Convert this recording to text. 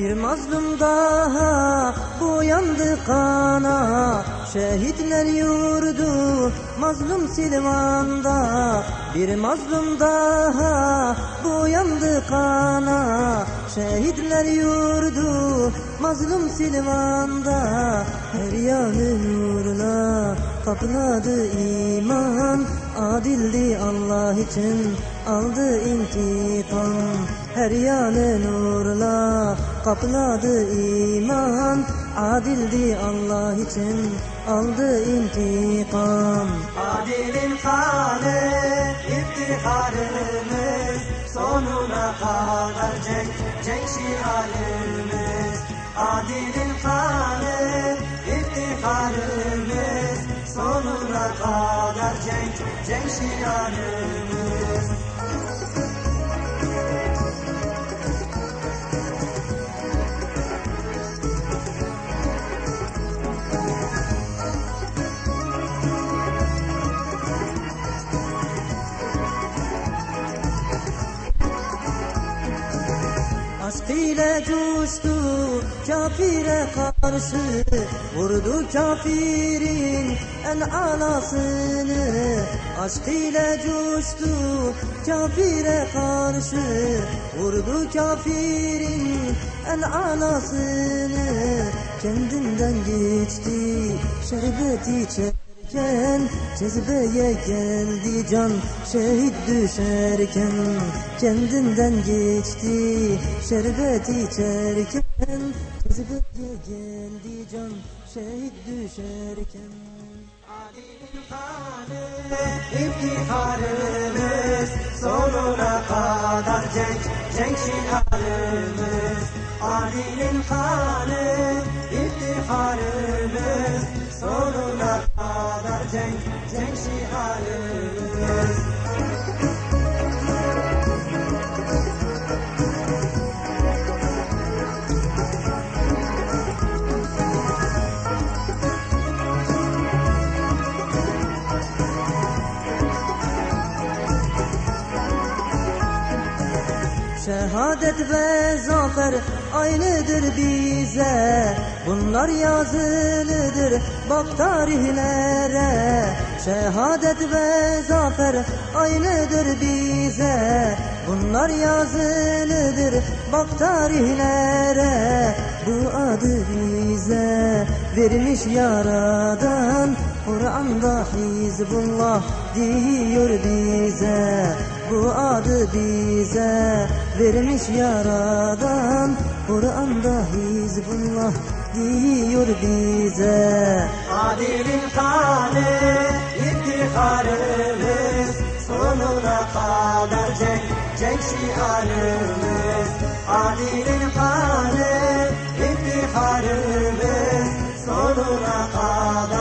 Bir mazlum daha uyandı kana. Şehitler yurdu mazlum Silvan'da. Bir mazlum daha uyandı kana. Şehitler yurdu mazlum Silvan'da. Her yanı nurla kapladı iman. Adildi Allah için aldı intikam Her yanı nurla kapladı iman. Adildi Allah için aldı intikam. Adilin kanı iftiharımız Sonuna kadar cenk, cenk şiarımız. Adilin kanı iftiharımız Sonuna kadar cenk, cenk şiarımız Aşk ile coştu kafire karşı Vurdu kafirin en alasını Aşk ile coştu kafire karşı Vurdu kafirin en alasını Kendinden geçti şerbeti içerken Cezbeye geldi can. Şehit düşerken Kendinden geçti. Şerbet içerken Cezbeye geldi can. Şehit düşerken. Adilin kanı iftiharımız Sonuna kadar cenk, cenk şiarımız Adilin kanı iftiharımız Şehadet ve zafer aynıdır bize. Bunlar yazılıdır bak tarihlere. Şehadet ve zafer aynıdır bize. Bunlar yazılıdır bak tarihlere. Bu adı bize vermiş yaradan. Kur'an'da Hizbullah diyor bize bu adı bize vermiş yaradan. Kur'an'da Hizbullah diyor bize. Adil'in kanı iftiharımız sonuna kadar cenk cenk şiarımız Adil'in kanı iftiharımız sonuna kadar